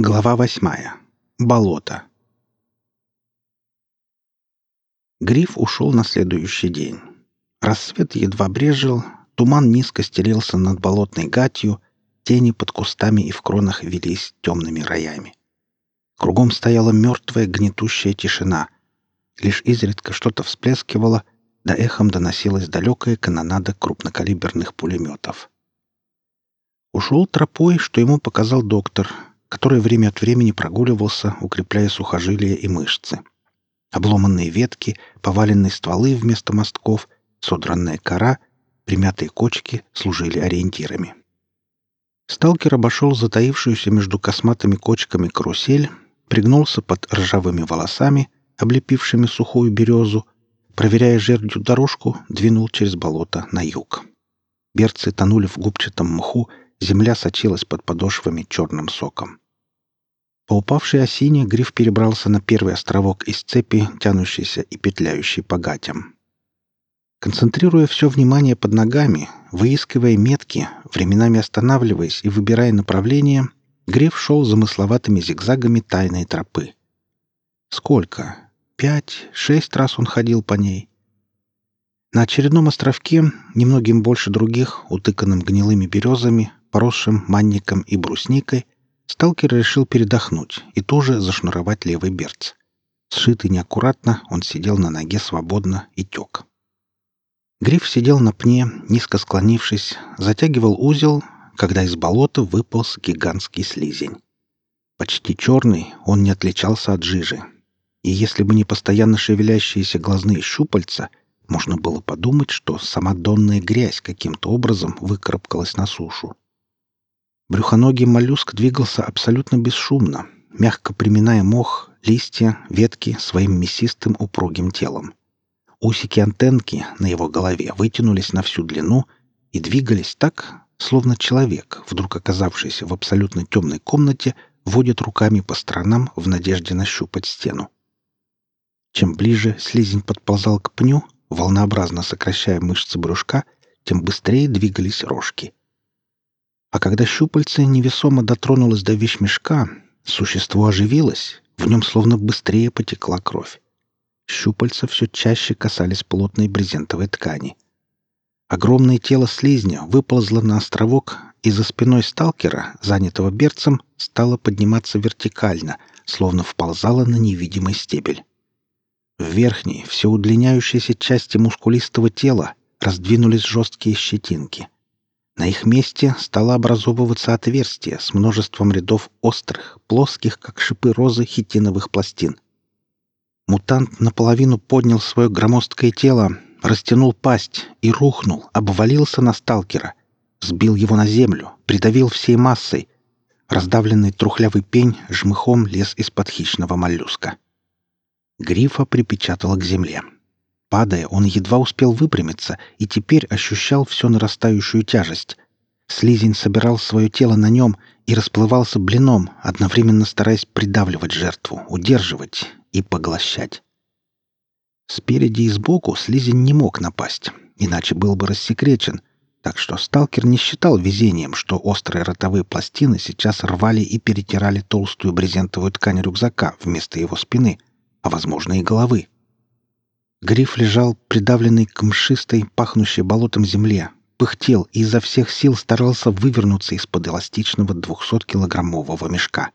Глава восьмая. Болото. Гриф ушел на следующий день. Рассвет едва брежил, туман низко стелился над болотной гатью, тени под кустами и в кронах велись темными роями. Кругом стояла мертвая гнетущая тишина. Лишь изредка что-то всплескивало, да эхом доносилась далекая канонада крупнокалиберных пулеметов. Ушел тропой, что ему показал доктор — который время от времени прогуливался, укрепляя сухожилия и мышцы. Обломанные ветки, поваленные стволы вместо мостков, содранная кора, примятые кочки служили ориентирами. Сталкер обошел затаившуюся между косматыми кочками карусель, пригнулся под ржавыми волосами, облепившими сухую березу, проверяя жердью дорожку, двинул через болото на юг. Берцы тонули в губчатом мху, земля сочилась под подошвами черным соком. По упавшей осине гриф перебрался на первый островок из цепи, тянущейся и петляющей по гатям. Концентрируя все внимание под ногами, выискивая метки, временами останавливаясь и выбирая направление, гриф шел замысловатыми зигзагами тайной тропы. Сколько? Пять, шесть раз он ходил по ней. На очередном островке, немногим больше других, утыканным гнилыми березами, поросшим манником и брусникой, сталкер решил передохнуть и тоже зашнуровать левый берц. Сшитый неаккуратно, он сидел на ноге свободно и тек. Гриф сидел на пне, низко склонившись, затягивал узел, когда из болота выполз гигантский слизень. Почти черный, он не отличался от жижи. И если бы не постоянно шевелящиеся глазные щупальца, можно было подумать, что сама донная грязь каким-то образом выкарабкалась на сушу. Брюхоногий моллюск двигался абсолютно бесшумно, мягко приминая мох, листья, ветки своим мясистым упругим телом. Усики-антенки на его голове вытянулись на всю длину и двигались так, словно человек, вдруг оказавшийся в абсолютно темной комнате, водит руками по сторонам в надежде нащупать стену. Чем ближе слизень подползал к пню, волнообразно сокращая мышцы брюшка, тем быстрее двигались рожки — а когда щупальце невесомо дотронулось до вещмешка, существо оживилось, в нем словно быстрее потекла кровь. Щупальца все чаще касались плотной брезентовой ткани. Огромное тело слизня выползло на островок, и за спиной сталкера, занятого берцем, стало подниматься вертикально, словно вползало на невидимый стебель. В верхней, все удлиняющейся части мускулистого тела раздвинулись жесткие щетинки — на их месте стало образовываться отверстие с множеством рядов острых, плоских, как шипы розы, хитиновых пластин. Мутант наполовину поднял свое громоздкое тело, растянул пасть и рухнул, обвалился на сталкера, сбил его на землю, придавил всей массой. Раздавленный трухлявый пень жмыхом лез из-под хищного моллюска. Грифа припечатала к земле. — Падая, он едва успел выпрямиться и теперь ощущал всю нарастающую тяжесть. Слизень собирал свое тело на нем и расплывался блином, одновременно стараясь придавливать жертву, удерживать и поглощать. Спереди и сбоку слизень не мог напасть, иначе был бы рассекречен, так что сталкер не считал везением, что острые ротовые пластины сейчас рвали и перетирали толстую брезентовую ткань рюкзака вместо его спины, а, возможно, и головы. Гриф лежал, придавленный к мшистой, пахнущей болотом земле, пыхтел и изо всех сил старался вывернуться из-под эластичного двухсоткилограммового мешка.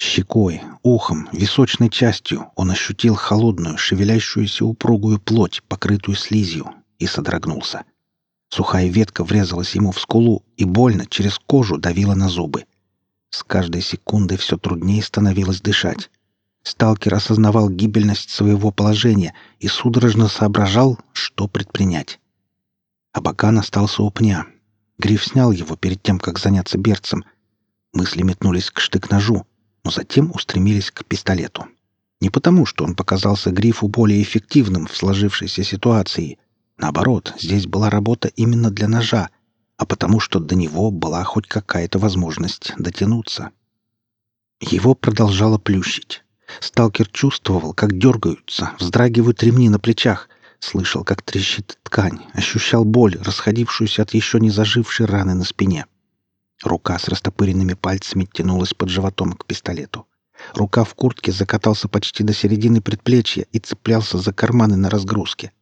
Щекой, ухом, височной частью он ощутил холодную, шевелящуюся упругую плоть, покрытую слизью, и содрогнулся. Сухая ветка врезалась ему в скулу и больно через кожу давила на зубы. С каждой секундой все труднее становилось дышать. Сталкер осознавал гибельность своего положения и судорожно соображал, что предпринять. Абакан остался у пня. Гриф снял его перед тем, как заняться берцем. Мысли метнулись к штык-ножу, но затем устремились к пистолету. Не потому, что он показался Грифу более эффективным в сложившейся ситуации. Наоборот, здесь была работа именно для ножа, а потому что до него была хоть какая-то возможность дотянуться. Его продолжало плющить. Сталкер чувствовал, как дергаются, вздрагивают ремни на плечах, слышал, как трещит ткань, ощущал боль, расходившуюся от еще не зажившей раны на спине. Рука с растопыренными пальцами тянулась под животом к пистолету. Рука в куртке закатался почти до середины предплечья и цеплялся за карманы на разгрузке.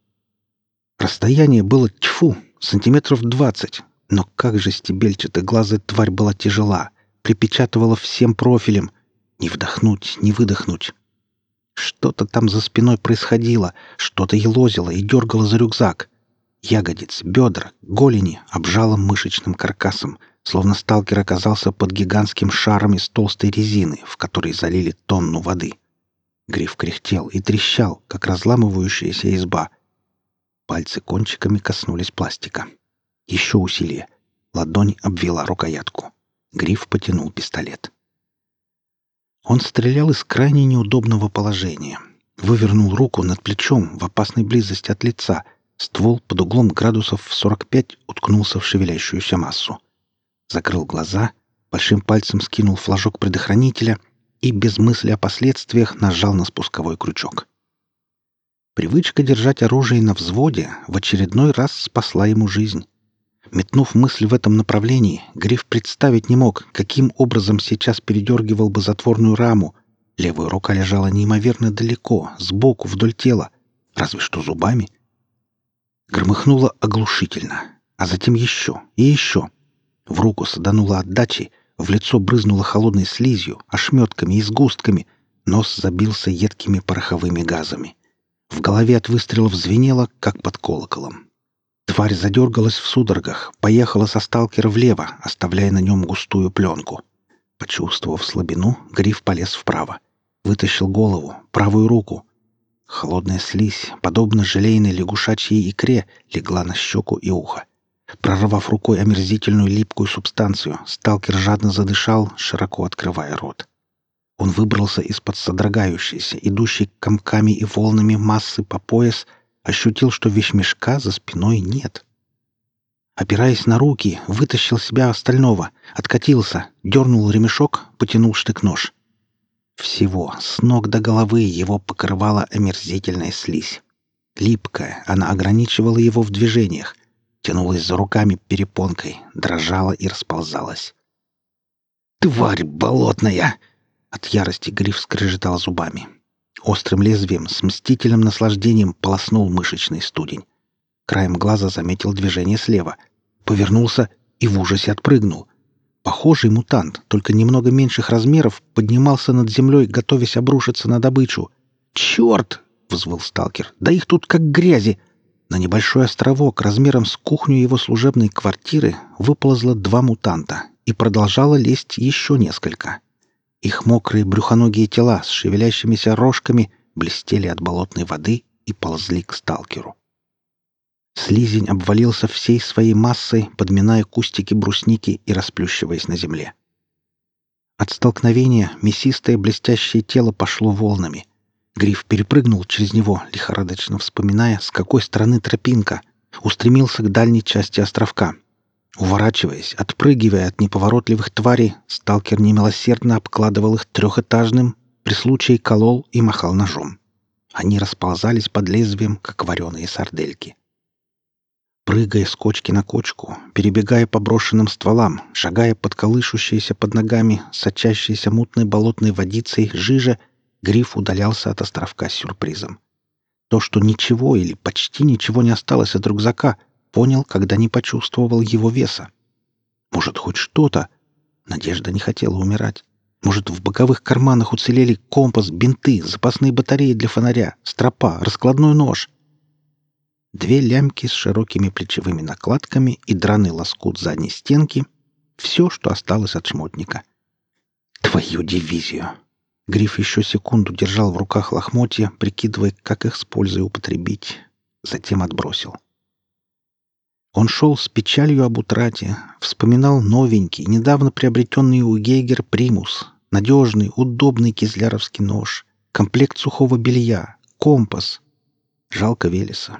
Расстояние было тьфу, сантиметров двадцать, но как же стебельчато-глазая тварь была тяжела, припечатывала всем профилем. Не вдохнуть, не выдохнуть. Что-то там за спиной происходило, что-то елозило и дергало за рюкзак. Ягодиц, бедра, голени обжало мышечным каркасом, словно сталкер оказался под гигантским шаром из толстой резины, в которой залили тонну воды. Гриф кряхтел и трещал, как разламывающаяся изба. Пальцы кончиками коснулись пластика. Еще усилие. Ладонь обвела рукоятку. Гриф потянул пистолет. Он стрелял из крайне неудобного положения. Вывернул руку над плечом в опасной близости от лица. Ствол под углом градусов в 45 уткнулся в шевелящуюся массу. Закрыл глаза, большим пальцем скинул флажок предохранителя и без мысли о последствиях нажал на спусковой крючок. Привычка держать оружие на взводе в очередной раз спасла ему жизнь. Метнув мысль в этом направлении, Гриф представить не мог, каким образом сейчас передергивал бы затворную раму. Левая рука лежала неимоверно далеко, сбоку, вдоль тела, разве что зубами. Громыхнуло оглушительно, а затем еще и еще. В руку садануло отдачи, в лицо брызнуло холодной слизью, ошметками и сгустками, нос забился едкими пороховыми газами. В голове от выстрелов звенело, как под колоколом. Тварь задергалась в судорогах, поехала со сталкера влево, оставляя на нем густую пленку. Почувствовав слабину, Гриф полез вправо. Вытащил голову, правую руку. Холодная слизь, подобно желейной лягушачьей икре, легла на щеку и ухо. Прорвав рукой омерзительную липкую субстанцию, сталкер жадно задышал, широко открывая рот. Он выбрался из-под содрогающейся, идущей комками и волнами массы по пояс, ощутил, что вещмешка за спиной нет. Опираясь на руки, вытащил себя остального, откатился, дернул ремешок, потянул штык-нож. Всего, с ног до головы его покрывала омерзительная слизь. Липкая, она ограничивала его в движениях, тянулась за руками перепонкой, дрожала и расползалась. «Тварь болотная!» От ярости Гриф скрежетал зубами. Острым лезвием с мстительным наслаждением полоснул мышечный студень. Краем глаза заметил движение слева. Повернулся и в ужасе отпрыгнул. Похожий мутант, только немного меньших размеров, поднимался над землей, готовясь обрушиться на добычу. «Черт!» — взвыл сталкер. «Да их тут как грязи!» На небольшой островок размером с кухню его служебной квартиры выползло два мутанта и продолжало лезть еще несколько. Их мокрые брюхоногие тела с шевелящимися рожками блестели от болотной воды и ползли к сталкеру. Слизень обвалился всей своей массой, подминая кустики брусники и расплющиваясь на земле. От столкновения мясистое блестящее тело пошло волнами. Гриф перепрыгнул через него, лихорадочно вспоминая, с какой стороны тропинка, устремился к дальней части островка — Уворачиваясь, отпрыгивая от неповоротливых тварей, сталкер немилосердно обкладывал их трехэтажным, при случае колол и махал ножом. Они расползались под лезвием, как вареные сардельки. Прыгая с кочки на кочку, перебегая по брошенным стволам, шагая под колышущиеся под ногами, сочащейся мутной болотной водицей жижа, Гриф удалялся от островка с сюрпризом. То, что ничего или почти ничего не осталось от рюкзака, понял, когда не почувствовал его веса. Может, хоть что-то? Надежда не хотела умирать. Может, в боковых карманах уцелели компас, бинты, запасные батареи для фонаря, стропа, раскладной нож. Две лямки с широкими плечевыми накладками и драный лоскут задней стенки — все, что осталось от шмотника. Твою дивизию! Гриф еще секунду держал в руках лохмотья, прикидывая, как их с пользой употребить. Затем отбросил. Он шел с печалью об утрате, вспоминал новенький, недавно приобретенный у Гейгер примус, надежный, удобный кизляровский нож, комплект сухого белья, компас. Жалко Велеса.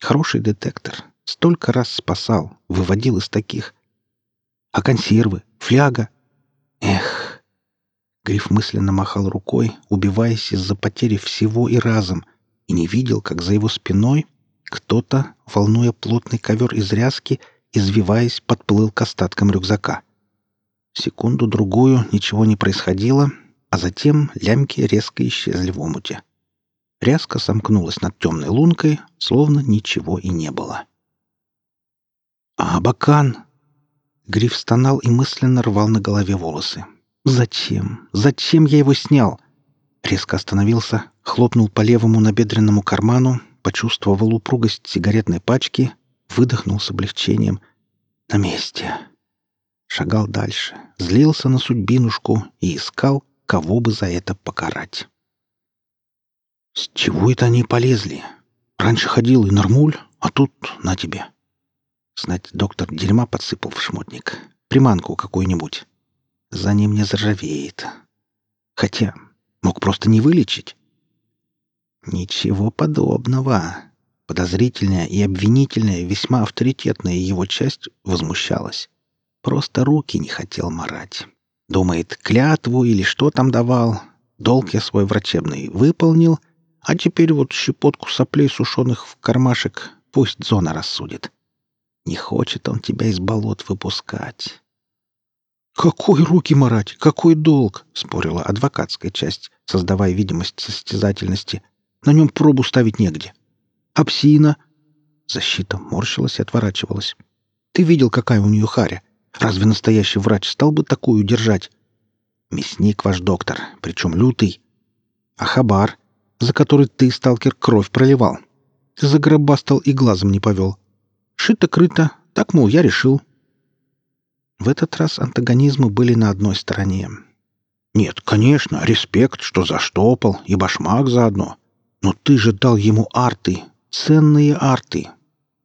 Хороший детектор. Столько раз спасал, выводил из таких. А консервы? Фляга? Эх! Гриф мысленно махал рукой, убиваясь из-за потери всего и разом, и не видел, как за его спиной кто-то, волнуя плотный ковер из ряски, извиваясь, подплыл к остаткам рюкзака. Секунду-другую ничего не происходило, а затем лямки резко исчезли в омуте. Рязко сомкнулась над темной лункой, словно ничего и не было. «А Абакан!» Гриф стонал и мысленно рвал на голове волосы. «Зачем? Зачем я его снял?» Резко остановился, хлопнул по левому набедренному карману, почувствовал упругость сигаретной пачки, выдохнул с облегчением. «На месте!» Шагал дальше, злился на судьбинушку и искал, кого бы за это покарать. «С чего это они полезли? Раньше ходил и нормуль, а тут на тебе!» Знать, доктор дерьма подсыпал в шмотник. Приманку какую-нибудь. За ним не заржавеет. Хотя мог просто не вылечить. Ничего подобного. Подозрительная и обвинительная, весьма авторитетная его часть возмущалась. Просто руки не хотел марать. Думает, клятву или что там давал. Долг я свой врачебный выполнил, а теперь вот щепотку соплей сушеных в кармашек пусть зона рассудит. Не хочет он тебя из болот выпускать. «Какой руки марать? Какой долг?» — спорила адвокатская часть, создавая видимость состязательности. «На нем пробу ставить негде». «А псина?» Защита морщилась и отворачивалась. «Ты видел, какая у нее харя? Разве настоящий врач стал бы такую держать?» «Мясник ваш доктор, причем лютый. А хабар, за который ты, сталкер, кровь проливал. Ты загробастал и глазом не повел. Шито-крыто, так, мол, я решил. В этот раз антагонизмы были на одной стороне. Нет, конечно, респект, что заштопал, и башмак заодно. Но ты же дал ему арты, ценные арты.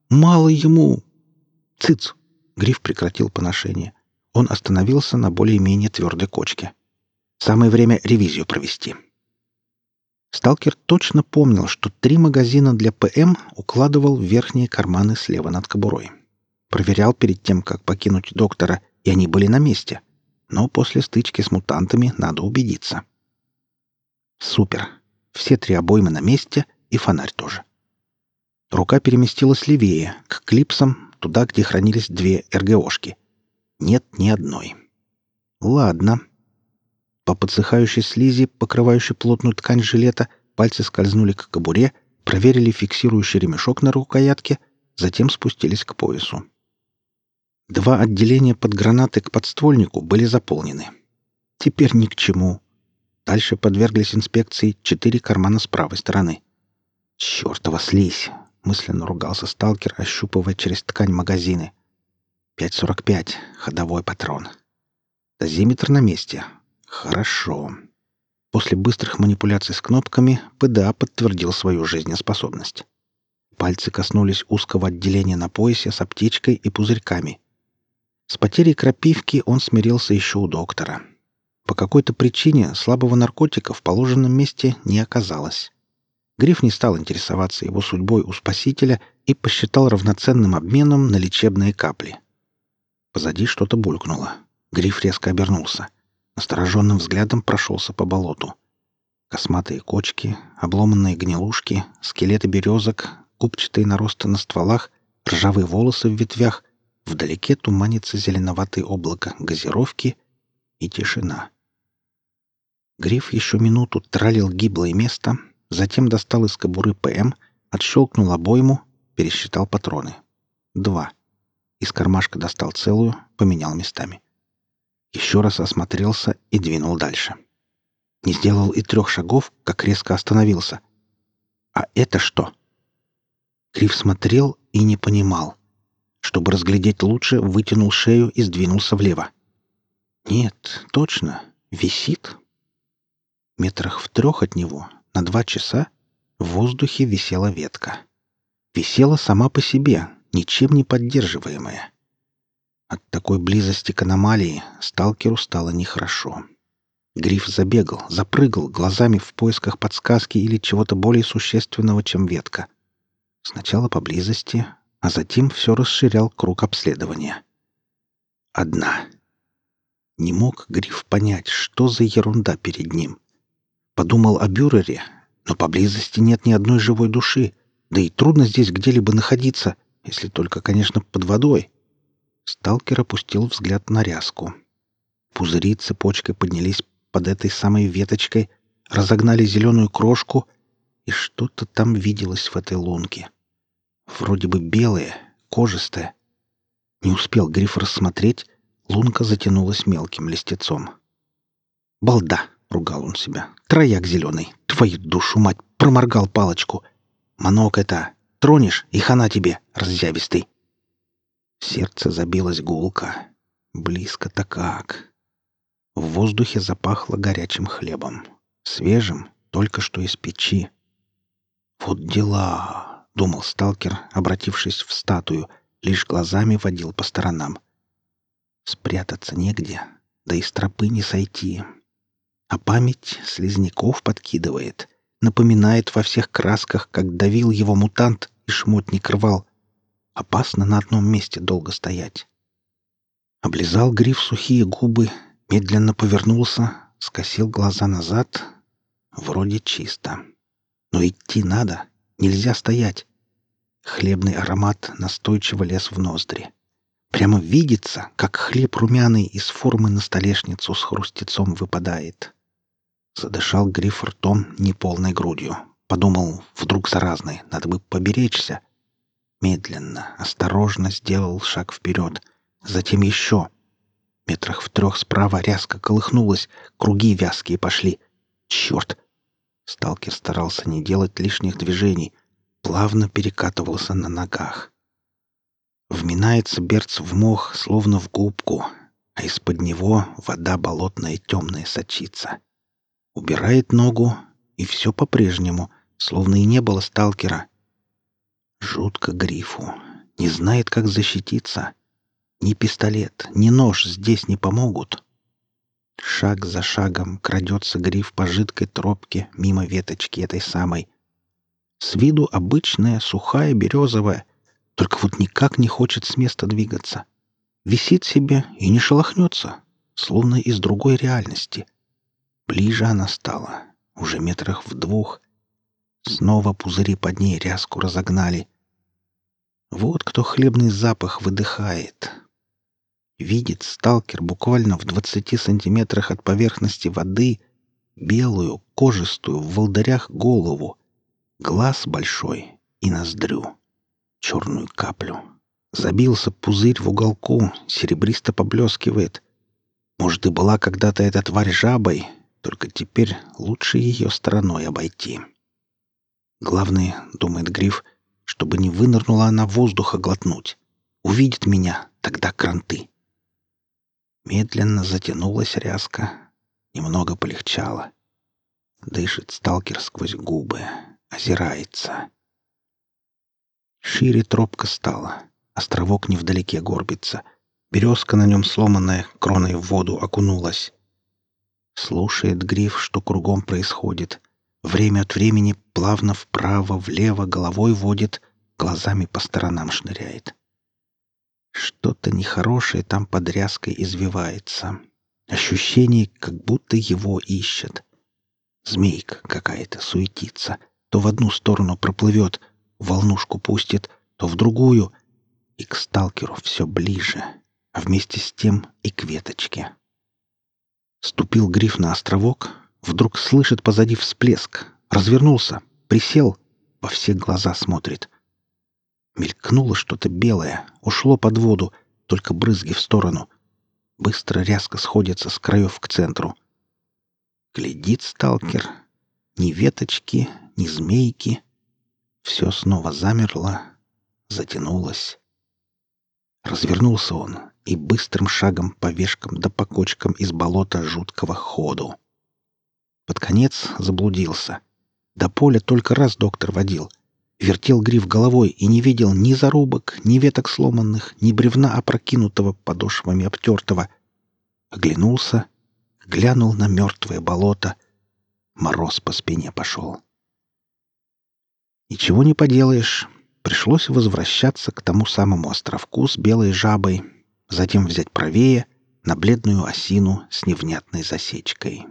Мало ему... Цыц! Гриф прекратил поношение. Он остановился на более-менее твердой кочке. Самое время ревизию провести. Сталкер точно помнил, что три магазина для ПМ укладывал в верхние карманы слева над кобурой. Проверял перед тем, как покинуть доктора, и они были на месте. Но после стычки с мутантами надо убедиться. Супер. Все три обоймы на месте и фонарь тоже. Рука переместилась левее, к клипсам, туда, где хранились две РГОшки. Нет ни одной. Ладно. По подсыхающей слизи, покрывающей плотную ткань жилета, пальцы скользнули к кобуре, проверили фиксирующий ремешок на рукоятке, затем спустились к поясу. Два отделения под гранаты к подствольнику были заполнены. Теперь ни к чему. Дальше подверглись инспекции четыре кармана с правой стороны. «Чёртова слизь!» — мысленно ругался сталкер, ощупывая через ткань магазины. «5.45. Ходовой патрон. Дозиметр на месте. Хорошо. После быстрых манипуляций с кнопками ПДА подтвердил свою жизнеспособность. Пальцы коснулись узкого отделения на поясе с аптечкой и пузырьками. С потерей крапивки он смирился еще у доктора. По какой-то причине слабого наркотика в положенном месте не оказалось. Гриф не стал интересоваться его судьбой у спасителя и посчитал равноценным обменом на лечебные капли. Позади что-то булькнуло. Гриф резко обернулся — Настороженным взглядом прошелся по болоту. Косматые кочки, обломанные гнилушки, скелеты березок, купчатые наросты на стволах, ржавые волосы в ветвях, вдалеке туманится зеленоватое облако газировки и тишина. Гриф еще минуту тралил гиблое место, затем достал из кобуры ПМ, отщелкнул обойму, пересчитал патроны. Два. Из кармашка достал целую, поменял местами. — еще раз осмотрелся и двинул дальше. Не сделал и трех шагов, как резко остановился. «А это что?» Крив смотрел и не понимал. Чтобы разглядеть лучше, вытянул шею и сдвинулся влево. «Нет, точно, висит». Метрах в трех от него, на два часа, в воздухе висела ветка. Висела сама по себе, ничем не поддерживаемая. От такой близости к аномалии сталкеру стало нехорошо. Гриф забегал, запрыгал глазами в поисках подсказки или чего-то более существенного, чем ветка. Сначала поблизости, а затем все расширял круг обследования. Одна. Не мог Гриф понять, что за ерунда перед ним. Подумал о Бюрере, но поблизости нет ни одной живой души, да и трудно здесь где-либо находиться, если только, конечно, под водой. Сталкер опустил взгляд на ряску. Пузыри цепочкой поднялись под этой самой веточкой, разогнали зеленую крошку, и что-то там виделось в этой лунке. Вроде бы белое, кожистое. Не успел Гриф рассмотреть, лунка затянулась мелким листецом. «Балда!» — ругал он себя. «Трояк зеленый! Твою душу, мать! Проморгал палочку! Манок это! Тронешь, и хана тебе, раззявистый!» Сердце забилось гулко. Близко-то как. В воздухе запахло горячим хлебом. Свежим, только что из печи. «Вот дела!» — думал сталкер, обратившись в статую, лишь глазами водил по сторонам. Спрятаться негде, да и с тропы не сойти. А память слизняков подкидывает, напоминает во всех красках, как давил его мутант и шмотник рвал. Опасно на одном месте долго стоять. Облизал гриф сухие губы, медленно повернулся, скосил глаза назад. Вроде чисто. Но идти надо, нельзя стоять. Хлебный аромат настойчиво лез в ноздри. Прямо видится, как хлеб румяный из формы на столешницу с хрустецом выпадает. Задышал гриф ртом неполной грудью. Подумал, вдруг заразный, надо бы поберечься. Медленно, осторожно сделал шаг вперед. Затем еще. Метрах в трех справа рязко колыхнулась, круги вязкие пошли. Черт! Сталкер старался не делать лишних движений, плавно перекатывался на ногах. Вминается берц в мох, словно в губку, а из-под него вода болотная темная сочится. Убирает ногу, и все по-прежнему, словно и не было сталкера. Жутко грифу. Не знает, как защититься. Ни пистолет, ни нож здесь не помогут. Шаг за шагом крадется гриф по жидкой тропке мимо веточки этой самой. С виду обычная, сухая, березовая, только вот никак не хочет с места двигаться. Висит себе и не шелохнется, словно из другой реальности. Ближе она стала, уже метрах в двух, Снова пузыри под ней рязку разогнали. Вот кто хлебный запах выдыхает. Видит сталкер буквально в двадцати сантиметрах от поверхности воды белую, кожистую в волдырях голову, глаз большой и ноздрю, черную каплю. Забился пузырь в уголку, серебристо поблескивает. Может, и была когда-то эта тварь жабой, только теперь лучше ее стороной обойти. Главное, думает Гриф, чтобы не вынырнула она воздуха глотнуть. Увидит меня, тогда кранты. Медленно затянулась ряска, немного полегчало. Дышит сталкер сквозь губы, озирается. Шире тропка стала, островок невдалеке горбится. Березка на нем сломанная, кроной в воду окунулась. Слушает Гриф, что кругом происходит — Время от времени плавно вправо-влево головой водит, глазами по сторонам шныряет. Что-то нехорошее там под ряской извивается. Ощущение, как будто его ищет. Змейка какая-то суетится. То в одну сторону проплывет, волнушку пустит, то в другую. И к сталкеру все ближе, а вместе с тем и к веточке. Ступил гриф на островок, Вдруг слышит позади всплеск. Развернулся, присел, во все глаза смотрит. Мелькнуло что-то белое, ушло под воду, только брызги в сторону. Быстро рязко сходятся с краев к центру. Глядит сталкер. Ни веточки, ни змейки. Все снова замерло, затянулось. Развернулся он и быстрым шагом по вешкам да по кочкам из болота жуткого ходу. Под конец заблудился. До поля только раз доктор водил. Вертел гриф головой и не видел ни зарубок, ни веток сломанных, ни бревна опрокинутого, подошвами обтертого. Оглянулся, глянул на мертвое болото. Мороз по спине пошел. Ничего не поделаешь. Пришлось возвращаться к тому самому островку с белой жабой, затем взять правее на бледную осину с невнятной засечкой.